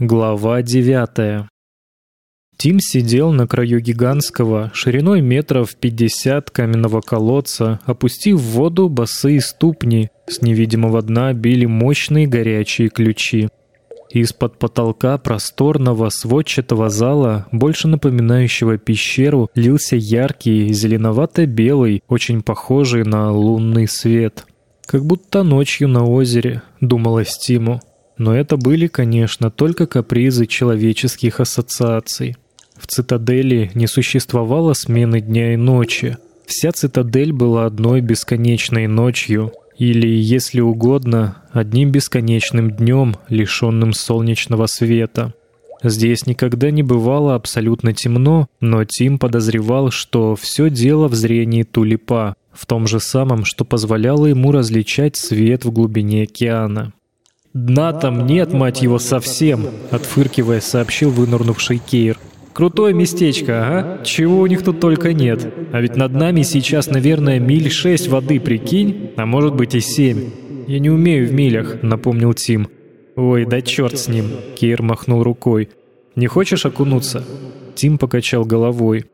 Глава девятая. Тим сидел на краю гигантского, шириной метров пятьдесят каменного колодца, опустив в воду босые ступни, с невидимого дна били мощные горячие ключи. Из-под потолка просторного сводчатого зала, больше напоминающего пещеру, лился яркий, зеленовато-белый, очень похожий на лунный свет. «Как будто ночью на озере», — думалось Тиму. Но это были, конечно, только капризы человеческих ассоциаций. В цитадели не существовало смены дня и ночи. Вся цитадель была одной бесконечной ночью, или, если угодно, одним бесконечным днем, лишенным солнечного света. Здесь никогда не бывало абсолютно темно, но Тим подозревал, что все дело в зрении тулипа, в том же самом, что позволяло ему различать свет в глубине океана. «Дна там нет, мать его, совсем!» — отфыркивая, сообщил вынырнувший Кейр. «Крутое местечко, ага? Чего у них тут только нет. А ведь над нами сейчас, наверное, миль шесть воды, прикинь? А может быть и семь. Я не умею в милях», — напомнил Тим. «Ой, да черт с ним!» — Кейр махнул рукой. «Не хочешь окунуться?» Тим покачал головой.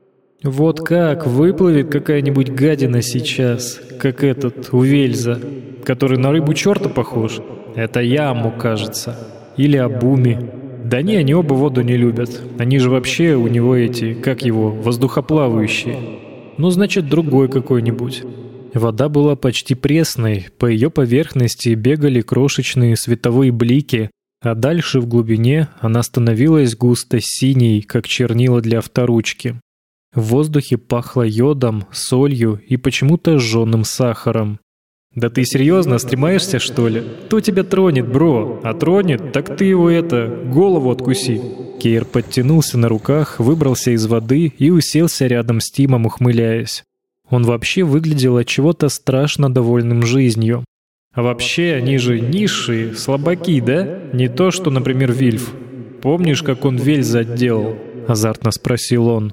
«Вот как, выплывет какая-нибудь гадина сейчас, как этот, у Вельза, который на рыбу черта похож. Это Яму, кажется. Или Абуми. Да не, они оба воду не любят. Они же вообще у него эти, как его, воздухоплавающие. Ну, значит, другой какой-нибудь. Вода была почти пресной, по ее поверхности бегали крошечные световые блики, а дальше в глубине она становилась густо синей, как чернила для авторучки. В воздухе пахло йодом, солью и почему-то жженым сахаром. «Да ты серьезно, стремаешься, что ли? Кто тебя тронет, бро? А тронет, так ты его это, голову откуси!» Кейр подтянулся на руках, выбрался из воды и уселся рядом с Тимом, ухмыляясь. Он вообще выглядел от чего-то страшно довольным жизнью. А вообще, они же низшие, слабаки, да? Не то, что, например, Вильф. Помнишь, как он Вельза отделал? Азартно спросил он.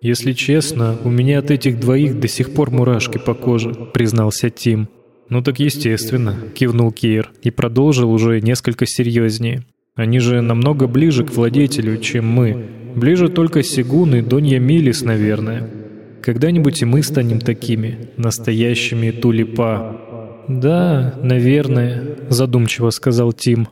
«Если честно, у меня от этих двоих до сих пор мурашки по коже», — признался Тим. «Ну так естественно», — кивнул Кейр и продолжил уже несколько серьезнее. «Они же намного ближе к владетелю, чем мы. Ближе только Сигун и Донья Милис, наверное. Когда-нибудь и мы станем такими, настоящими тулипа». «Да, наверное», — задумчиво сказал Тим.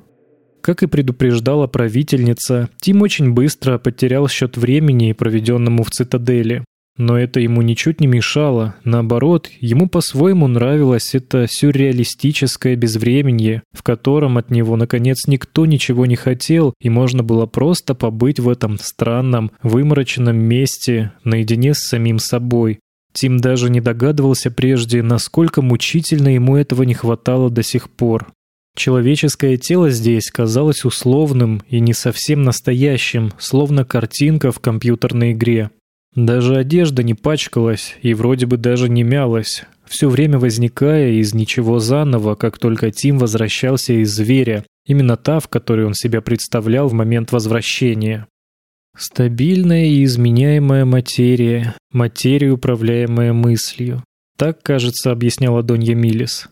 Как и предупреждала правительница, Тим очень быстро потерял счет времени, проведенному в цитадели. Но это ему ничуть не мешало. Наоборот, ему по-своему нравилось это сюрреалистическое безвременье, в котором от него, наконец, никто ничего не хотел, и можно было просто побыть в этом странном, вымороченном месте наедине с самим собой. Тим даже не догадывался прежде, насколько мучительно ему этого не хватало до сих пор. Человеческое тело здесь казалось условным и не совсем настоящим, словно картинка в компьютерной игре. Даже одежда не пачкалась и вроде бы даже не мялась, все время возникая из ничего заново, как только Тим возвращался из зверя, именно та, в которой он себя представлял в момент возвращения. Стабильная и изменяемая материя, материя, управляемая мыслью. Так, кажется, объясняла Донья Милис.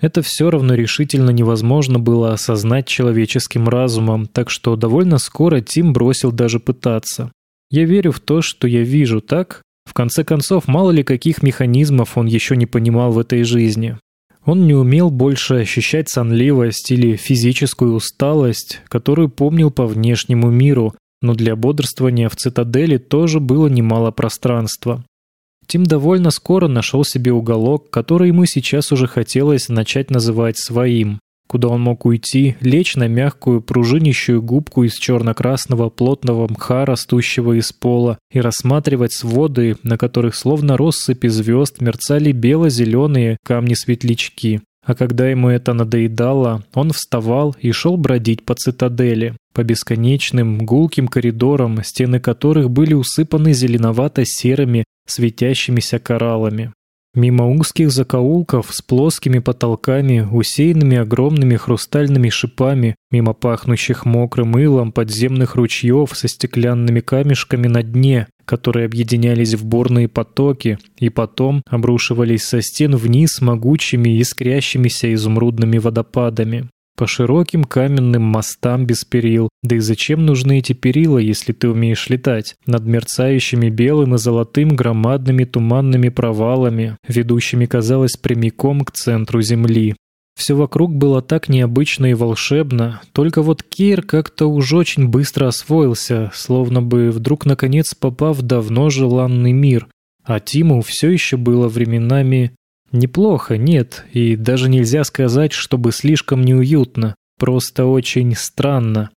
Это все равно решительно невозможно было осознать человеческим разумом, так что довольно скоро Тим бросил даже пытаться. Я верю в то, что я вижу, так? В конце концов, мало ли каких механизмов он еще не понимал в этой жизни. Он не умел больше ощущать сонливость или физическую усталость, которую помнил по внешнему миру, но для бодрствования в цитадели тоже было немало пространства. Тим довольно скоро нашел себе уголок, который ему сейчас уже хотелось начать называть своим куда он мог уйти, лечь на мягкую пружинищую губку из черно-красного плотного мха, растущего из пола, и рассматривать своды, на которых словно россыпи звезд мерцали бело-зеленые камни-светлячки. А когда ему это надоедало, он вставал и шел бродить по цитадели, по бесконечным гулким коридорам, стены которых были усыпаны зеленовато-серыми светящимися кораллами. Мимо узких закоулков с плоскими потолками, усеянными огромными хрустальными шипами, мимо пахнущих мокрым илом подземных ручьев со стеклянными камешками на дне, которые объединялись в бурные потоки и потом обрушивались со стен вниз могучими искрящимися изумрудными водопадами. По широким каменным мостам без перил. Да и зачем нужны эти перила, если ты умеешь летать? Над мерцающими белым и золотым громадными туманными провалами, ведущими, казалось, прямиком к центру Земли. Все вокруг было так необычно и волшебно, только вот Кир как-то уж очень быстро освоился, словно бы вдруг наконец попав в давно желанный мир, а Тиму все еще было временами неплохо, нет, и даже нельзя сказать, чтобы слишком неуютно, просто очень странно.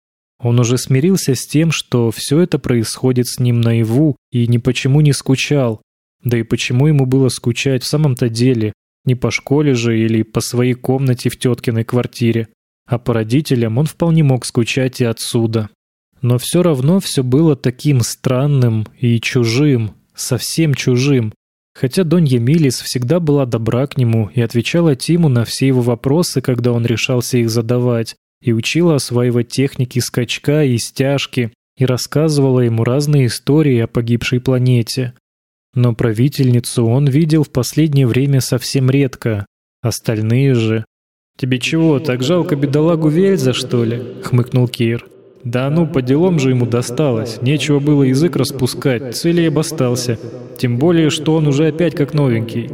Он уже смирился с тем, что все это происходит с ним наяву, и ни почему не скучал. Да и почему ему было скучать в самом-то деле? Не по школе же или по своей комнате в теткиной квартире. А по родителям он вполне мог скучать и отсюда. Но все равно все было таким странным и чужим, совсем чужим. Хотя Донья Милис всегда была добра к нему и отвечала Тиму на все его вопросы, когда он решался их задавать, и учила осваивать техники скачка и стяжки, и рассказывала ему разные истории о погибшей планете. Но правительницу он видел в последнее время совсем редко. Остальные же... «Тебе чего, так жалко бедолагу Вельза, что ли?» — хмыкнул Кир. «Да ну, по делам же ему досталось. Нечего было язык распускать, цели обостался. Тем более, что он уже опять как новенький».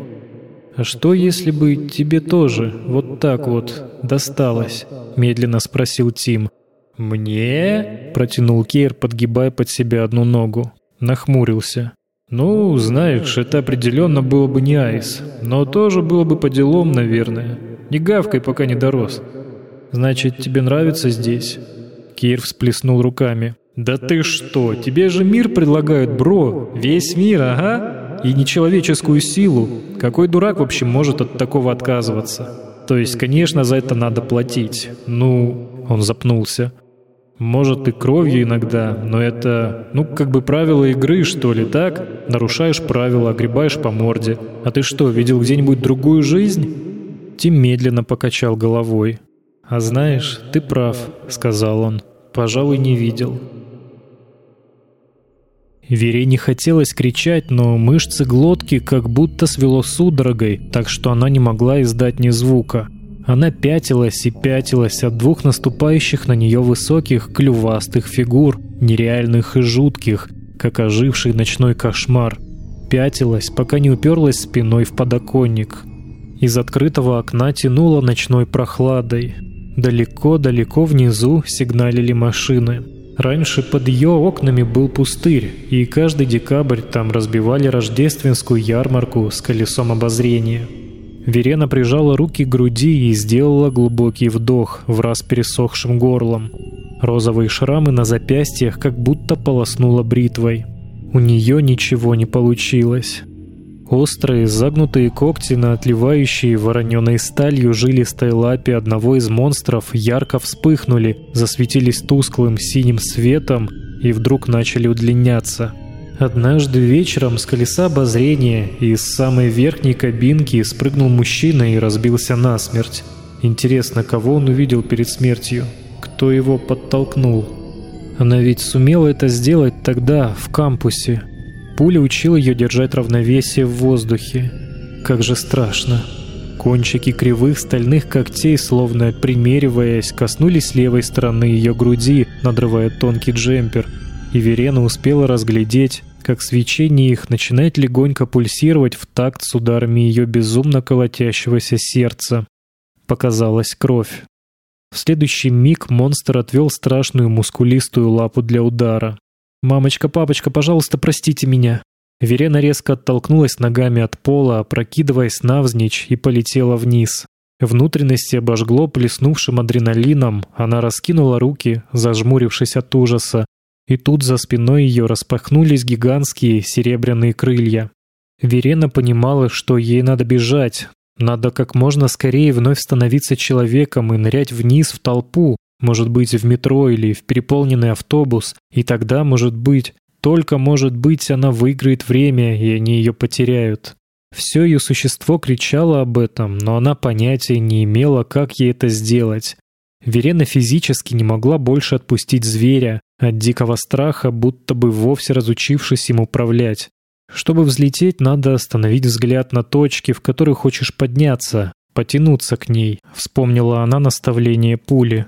«А что, если бы тебе тоже вот так вот досталось?» — медленно спросил Тим. «Мне?» — протянул Кейр, подгибая под себя одну ногу. Нахмурился. «Ну, знаешь, это определенно было бы не айс, но тоже было бы по делам, наверное. Не гавкой, пока не дорос. Значит, тебе нравится здесь?» Кир всплеснул руками. «Да ты что, тебе же мир предлагают, бро! Весь мир, ага! И нечеловеческую силу. Какой дурак вообще может от такого отказываться? То есть, конечно, за это надо платить. Ну...» Он запнулся. Может и кровью иногда, но это, ну, как бы правила игры, что ли, так? Нарушаешь правила, огребаешь по морде. А ты что, видел где-нибудь другую жизнь? Тим медленно покачал головой. «А знаешь, ты прав», — сказал он. «Пожалуй, не видел». Вере не хотелось кричать, но мышцы глотки как будто свело судорогой, так что она не могла издать ни звука. Она пятилась и пятилась от двух наступающих на нее высоких клювастых фигур, нереальных и жутких, как оживший ночной кошмар. Пятилась, пока не уперлась спиной в подоконник. Из открытого окна тянуло ночной прохладой. Далеко-далеко внизу сигналили машины. Раньше под ее окнами был пустырь, и каждый декабрь там разбивали рождественскую ярмарку с колесом обозрения. Верена прижала руки к груди и сделала глубокий вдох в раз пересохшим горлом. Розовые шрамы на запястьях как будто полоснула бритвой. У нее ничего не получилось. Острые, загнутые когти на отливающие вороненой сталью жилистой лапе одного из монстров ярко вспыхнули, засветились тусклым синим светом и вдруг начали удлиняться — Однажды вечером с колеса обозрения из самой верхней кабинки спрыгнул мужчина и разбился насмерть. Интересно, кого он увидел перед смертью? Кто его подтолкнул? Она ведь сумела это сделать тогда, в кампусе. Пуля учила ее держать равновесие в воздухе. Как же страшно. Кончики кривых стальных когтей, словно примериваясь, коснулись левой стороны ее груди, надрывая тонкий джемпер. И Верена успела разглядеть, как свечение их начинает легонько пульсировать в такт с ударами ее безумно колотящегося сердца. Показалась кровь. В следующий миг монстр отвел страшную мускулистую лапу для удара. «Мамочка, папочка, пожалуйста, простите меня!» Верена резко оттолкнулась ногами от пола, опрокидываясь навзничь, и полетела вниз. Внутренности обожгло плеснувшим адреналином, она раскинула руки, зажмурившись от ужаса, и тут за спиной ее распахнулись гигантские серебряные крылья. Верена понимала, что ей надо бежать, надо как можно скорее вновь становиться человеком и нырять вниз в толпу, может быть, в метро или в переполненный автобус, и тогда, может быть, только может быть, она выиграет время, и они ее потеряют. Все ее существо кричало об этом, но она понятия не имела, как ей это сделать. Верена физически не могла больше отпустить зверя, от дикого страха, будто бы вовсе разучившись им управлять. Чтобы взлететь, надо остановить взгляд на точки, в которые хочешь подняться, потянуться к ней, вспомнила она наставление пули.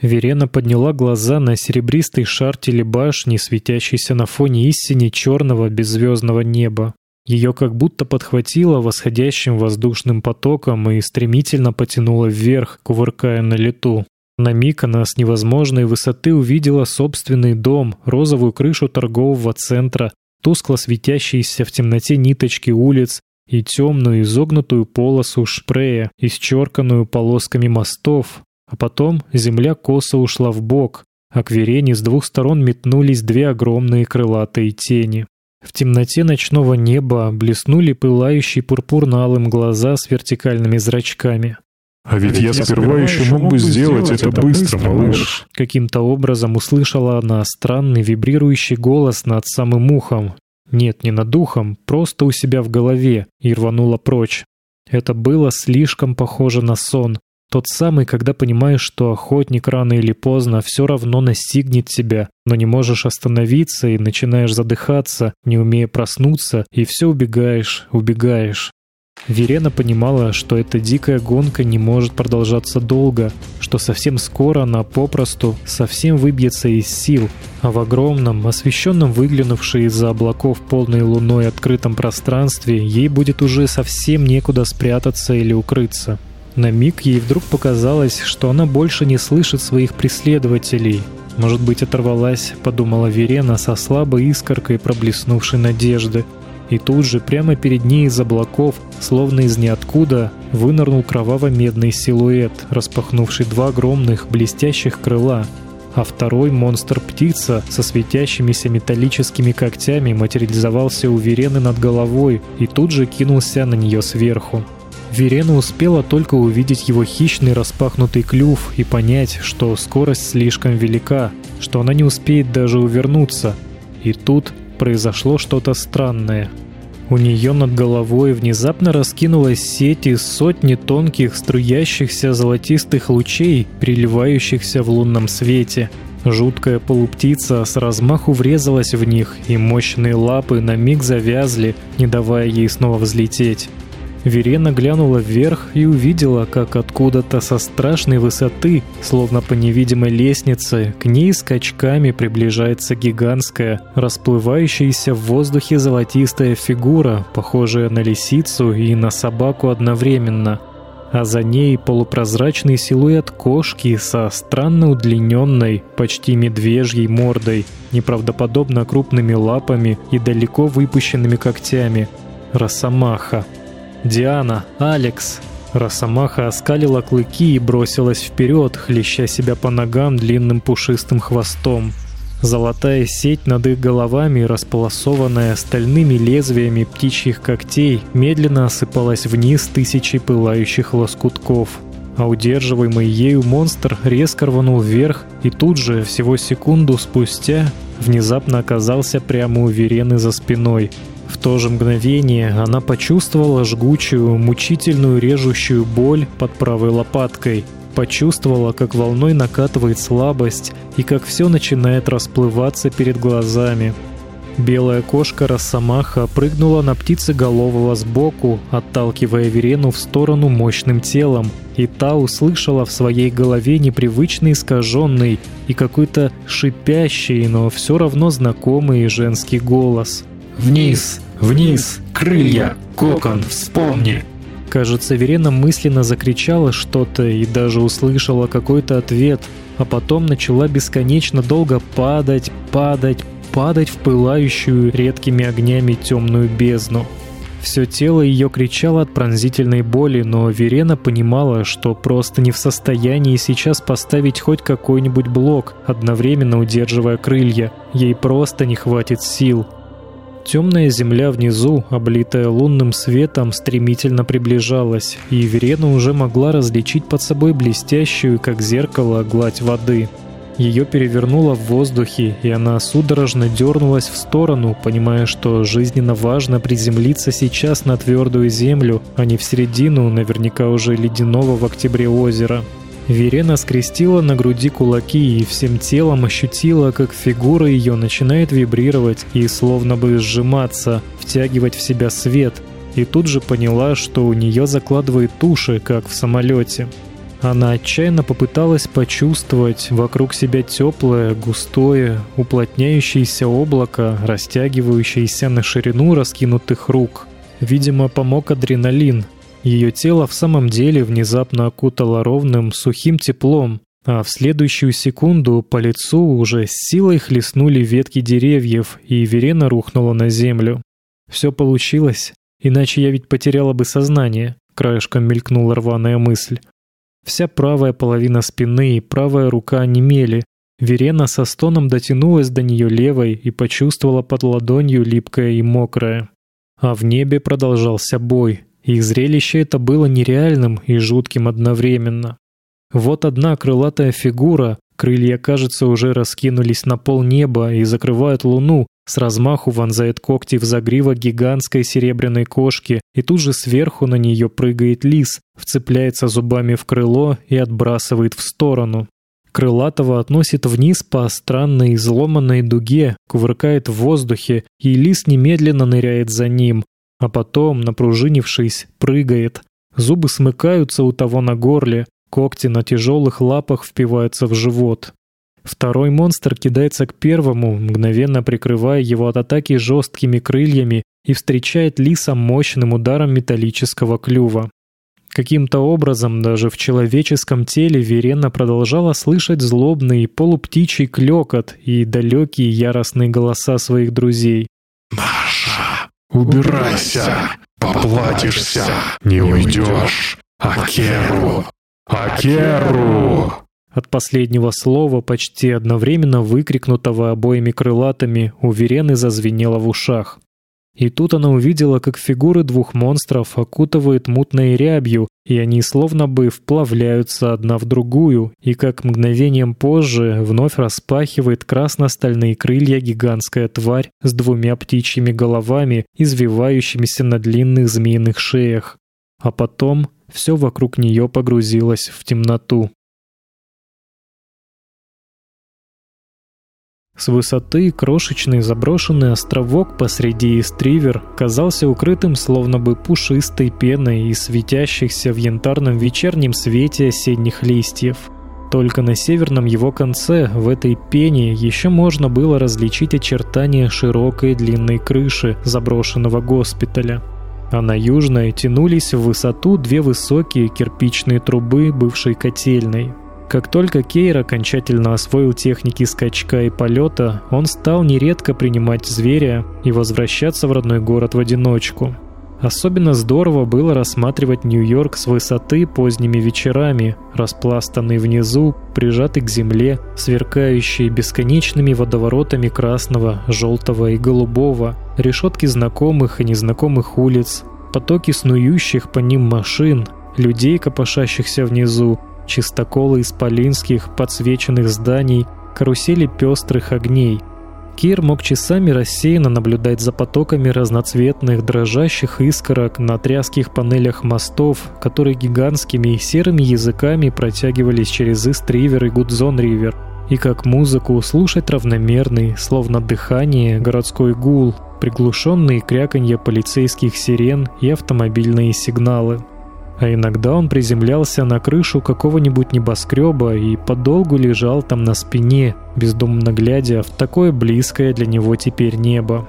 Верена подняла глаза на серебристый шар телебашни, светящийся на фоне истине черного беззвездного неба. Ее как будто подхватило восходящим воздушным потоком и стремительно потянуло вверх, кувыркая на лету. На миг она с невозможной высоты увидела собственный дом, розовую крышу торгового центра, тускло светящиеся в темноте ниточки улиц и темную изогнутую полосу шпрея, исчерканную полосками мостов. А потом земля косо ушла в бок, а к Верене с двух сторон метнулись две огромные крылатые тени. В темноте ночного неба блеснули пылающие пурпурно-алым глаза с вертикальными зрачками. «А ведь, а ведь я сперва еще мог бы сделать это быстро, малыш!» Каким-то образом услышала она странный вибрирующий голос над самым ухом. Нет, не над духом, просто у себя в голове, и рванула прочь. Это было слишком похоже на сон, тот самый, когда понимаешь, что охотник рано или поздно все равно настигнет тебя, но не можешь остановиться и начинаешь задыхаться, не умея проснуться, и все убегаешь, убегаешь. Верена понимала, что эта дикая гонка не может продолжаться долго, что совсем скоро она попросту совсем выбьется из сил, а в огромном, освещенном выглянувшей из-за облаков полной луной открытом пространстве ей будет уже совсем некуда спрятаться или укрыться. На миг ей вдруг показалось, что она больше не слышит своих преследователей. «Может быть, оторвалась», — подумала Верена со слабой искоркой проблеснувшей надежды. И тут же, прямо перед ней из облаков, словно из ниоткуда, вынырнул кроваво-медный силуэт, распахнувший два огромных блестящих крыла. А второй монстр-птица со светящимися металлическими когтями материализовался у Верены над головой и тут же кинулся на нее сверху. Верена успела только увидеть его хищный распахнутый клюв и понять, что скорость слишком велика, что она не успеет даже увернуться. И тут произошло что-то странное. У нее над головой внезапно раскинулась сеть из сотни тонких струящихся золотистых лучей, приливающихся в лунном свете. Жуткая полуптица с размаху врезалась в них, и мощные лапы на миг завязли, не давая ей снова взлететь. Верена глянула вверх и увидела, как откуда-то со страшной высоты, словно по невидимой лестнице, к ней скачками приближается гигантская, расплывающаяся в воздухе золотистая фигура, похожая на лисицу и на собаку одновременно. А за ней полупрозрачный силуэт кошки со странно удлиненной, почти медвежьей мордой, неправдоподобно крупными лапами и далеко выпущенными когтями. Росомаха. «Диана! Алекс!» Росомаха оскалила клыки и бросилась вперед, хлеща себя по ногам длинным пушистым хвостом. Золотая сеть над их головами, располосованная стальными лезвиями птичьих когтей, медленно осыпалась вниз тысячи пылающих лоскутков. А удерживаемый ею монстр резко рванул вверх и тут же, всего секунду спустя, внезапно оказался прямо у Верены за спиной — то же мгновение она почувствовала жгучую, мучительную режущую боль под правой лопаткой. Почувствовала, как волной накатывает слабость и как все начинает расплываться перед глазами. Белая кошка Росомаха прыгнула на птицеголового сбоку, отталкивая Верену в сторону мощным телом, и та услышала в своей голове непривычный искаженный и какой-то шипящий, но все равно знакомый женский голос. «Вниз! Вниз! Крылья! Кокон! Вспомни!» Кажется, Верена мысленно закричала что-то и даже услышала какой-то ответ, а потом начала бесконечно долго падать, падать, падать в пылающую редкими огнями темную бездну. Все тело ее кричало от пронзительной боли, но Верена понимала, что просто не в состоянии сейчас поставить хоть какой-нибудь блок, одновременно удерживая крылья. Ей просто не хватит сил. Темная земля внизу, облитая лунным светом, стремительно приближалась, и Верена уже могла различить под собой блестящую, как зеркало, гладь воды. Ее перевернуло в воздухе, и она судорожно дернулась в сторону, понимая, что жизненно важно приземлиться сейчас на твердую землю, а не в середину, наверняка уже ледяного в октябре озера. Верена скрестила на груди кулаки и всем телом ощутила, как фигура ее начинает вибрировать и словно бы сжиматься, втягивать в себя свет. и тут же поняла, что у нее закладывает уши, как в самолете. Она отчаянно попыталась почувствовать вокруг себя теплое, густое, уплотняющееся облако, растягивающееся на ширину раскинутых рук. Видимо, помог адреналин. Ее тело в самом деле внезапно окутало ровным, сухим теплом, а в следующую секунду по лицу уже с силой хлестнули ветки деревьев, и Верена рухнула на землю. Все получилось, иначе я ведь потеряла бы сознание, краешком мелькнула рваная мысль. Вся правая половина спины и правая рука онемели. Верена со стоном дотянулась до нее левой и почувствовала под ладонью липкое и мокрое. А в небе продолжался бой, и зрелище это было нереальным и жутким одновременно. Вот одна крылатая фигура, крылья, кажется, уже раскинулись на пол неба и закрывают луну, с размаху вонзает когти в загривок гигантской серебряной кошки, и тут же сверху на нее прыгает лис, вцепляется зубами в крыло и отбрасывает в сторону. Крылатого относит вниз по странной изломанной дуге, кувыркает в воздухе, и лис немедленно ныряет за ним, а потом, напружинившись, прыгает. Зубы смыкаются у того на горле, Когти на тяжелых лапах впиваются в живот. Второй монстр кидается к первому, мгновенно прикрывая его от атаки жесткими крыльями и встречает лиса мощным ударом металлического клюва. Каким-то образом даже в человеческом теле Верена продолжала слышать злобный полуптичий клёкот и далекие яростные голоса своих друзей. «Маша, убирайся! Поплатишься! Не уйдешь! Акеру! «Акеру!» От последнего слова, почти одновременно выкрикнутого обоими крылатами, у Верены зазвенело в ушах. И тут она увидела, как фигуры двух монстров окутывает мутной рябью, и они словно бы вплавляются одна в другую, и как мгновением позже вновь распахивает красно-стальные крылья гигантская тварь с двумя птичьими головами, извивающимися на длинных змеиных шеях. А потом все вокруг нее погрузилось в темноту. С высоты крошечный заброшенный островок посреди Истривер казался укрытым словно бы пушистой пеной и светящихся в янтарном вечернем свете осенних листьев. Только на северном его конце, в этой пене, еще можно было различить очертания широкой длинной крыши заброшенного госпиталя а на южной тянулись в высоту две высокие кирпичные трубы бывшей котельной. Как только Кейр окончательно освоил техники скачка и полета, он стал нередко принимать зверя и возвращаться в родной город в одиночку. Особенно здорово было рассматривать Нью-Йорк с высоты поздними вечерами, распластанный внизу, прижатый к земле, сверкающий бесконечными водоворотами красного, желтого и голубого, решетки знакомых и незнакомых улиц, потоки снующих по ним машин, людей, копошащихся внизу, чистоколы исполинских подсвеченных зданий, карусели пестрых огней — Кир мог часами рассеянно наблюдать за потоками разноцветных дрожащих искорок на тряских панелях мостов, которые гигантскими серыми языками протягивались через Ист-Ривер и Гудзон-Ривер, и как музыку слушать равномерный, словно дыхание, городской гул, приглушенные кряканье полицейских сирен и автомобильные сигналы а иногда он приземлялся на крышу какого-нибудь небоскреба и подолгу лежал там на спине, бездумно глядя в такое близкое для него теперь небо.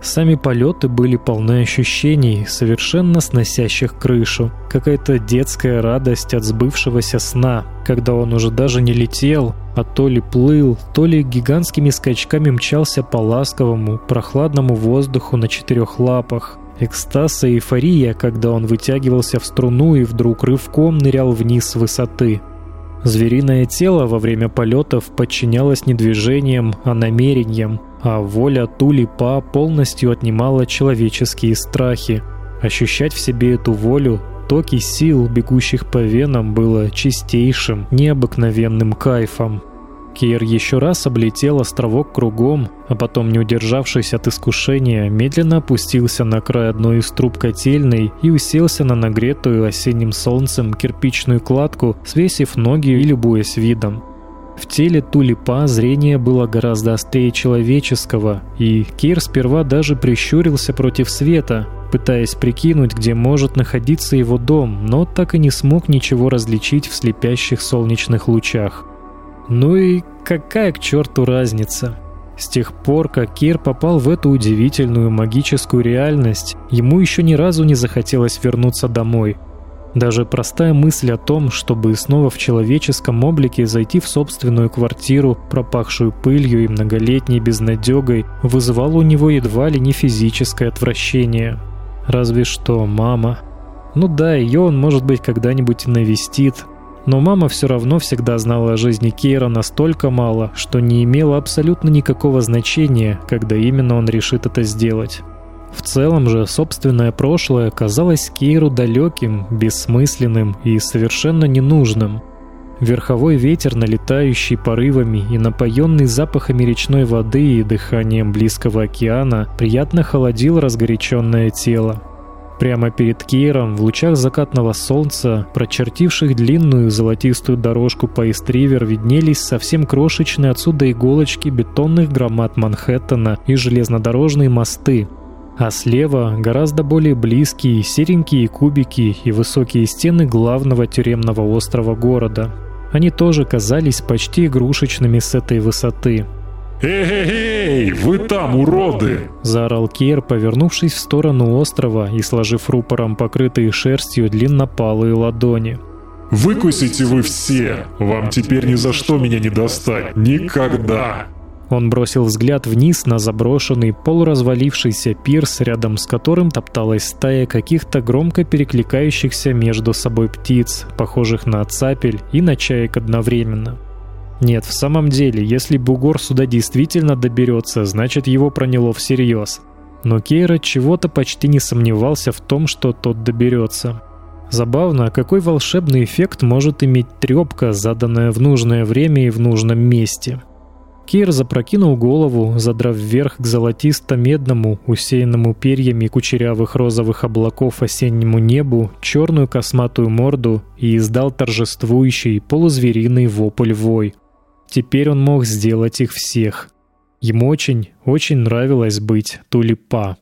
Сами полеты были полны ощущений, совершенно сносящих крышу. Какая-то детская радость от сбывшегося сна, когда он уже даже не летел, а то ли плыл, то ли гигантскими скачками мчался по ласковому, прохладному воздуху на четырех лапах. Экстаз и эйфория, когда он вытягивался в струну и вдруг рывком нырял вниз с высоты. Звериное тело во время полетов подчинялось не движениям, а намерениям, а воля Тулипа полностью отнимала человеческие страхи. Ощущать в себе эту волю, токи сил, бегущих по венам, было чистейшим, необыкновенным кайфом. Кир еще раз облетел островок кругом, а потом, не удержавшись от искушения, медленно опустился на край одной из труб котельной и уселся на нагретую осенним солнцем кирпичную кладку, свесив ноги и любуясь видом. В теле тулипа зрение было гораздо острее человеческого, и Кир сперва даже прищурился против света, пытаясь прикинуть, где может находиться его дом, но так и не смог ничего различить в слепящих солнечных лучах. Ну и какая к черту разница? С тех пор, как Кир попал в эту удивительную магическую реальность, ему еще ни разу не захотелось вернуться домой. Даже простая мысль о том, чтобы снова в человеческом облике зайти в собственную квартиру, пропахшую пылью и многолетней безнадегой, вызывала у него едва ли не физическое отвращение. Разве что мама. Ну да, ее он, может быть, когда-нибудь навестит, но мама все равно всегда знала о жизни Кейра настолько мало, что не имело абсолютно никакого значения, когда именно он решит это сделать. В целом же собственное прошлое казалось Кейру далеким, бессмысленным и совершенно ненужным. Верховой ветер, налетающий порывами и напоенный запахами речной воды и дыханием близкого океана, приятно холодил разгоряченное тело. Прямо перед Кейром, в лучах закатного солнца, прочертивших длинную золотистую дорожку по Истривер, виднелись совсем крошечные отсюда иголочки бетонных громад Манхэттена и железнодорожные мосты. А слева гораздо более близкие серенькие кубики и высокие стены главного тюремного острова города. Они тоже казались почти игрушечными с этой высоты. «Эй-эй-эй, вы там, уроды!» — заорал Кер, повернувшись в сторону острова и сложив рупором покрытые шерстью длиннопалые ладони. «Выкусите вы все! Вам теперь ни за что меня не достать! Никогда!» Он бросил взгляд вниз на заброшенный, полуразвалившийся пирс, рядом с которым топталась стая каких-то громко перекликающихся между собой птиц, похожих на цапель и на чаек одновременно. Нет, в самом деле, если бугор сюда действительно доберется, значит его проняло всерьез. Но Кейра чего-то почти не сомневался в том, что тот доберется. Забавно, какой волшебный эффект может иметь трепка, заданная в нужное время и в нужном месте. Кейр запрокинул голову, задрав вверх к золотисто-медному, усеянному перьями кучерявых розовых облаков осеннему небу, черную косматую морду и издал торжествующий полузвериный вопль-вой. Теперь он мог сделать их всех. Ему очень, очень нравилось быть Тулипа.